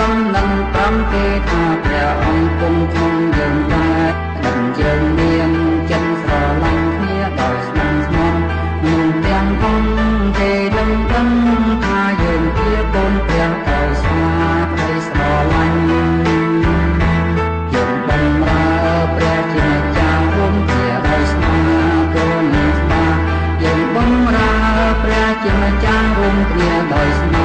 ដំណឹងប្រាំគេថាព្រះអង្គគង់ក្នុងយើងដែរដឹងយើងមានចិត្តស្រឡាញ់គ្នាដោយស្មោះស្ម័គ្រមានទាំងផងគេនឹងដឹងថាយើងជាកូនព្រះដោយស្មារតីស្រឡាញ់យើងបំរើព្រះជាម្ចាស់រួមគ្នាដោយស្មារតីនឹងស្មារយើងបំរើព្រះជាម្ចាស់រួមគ្នាដោយស្មារតី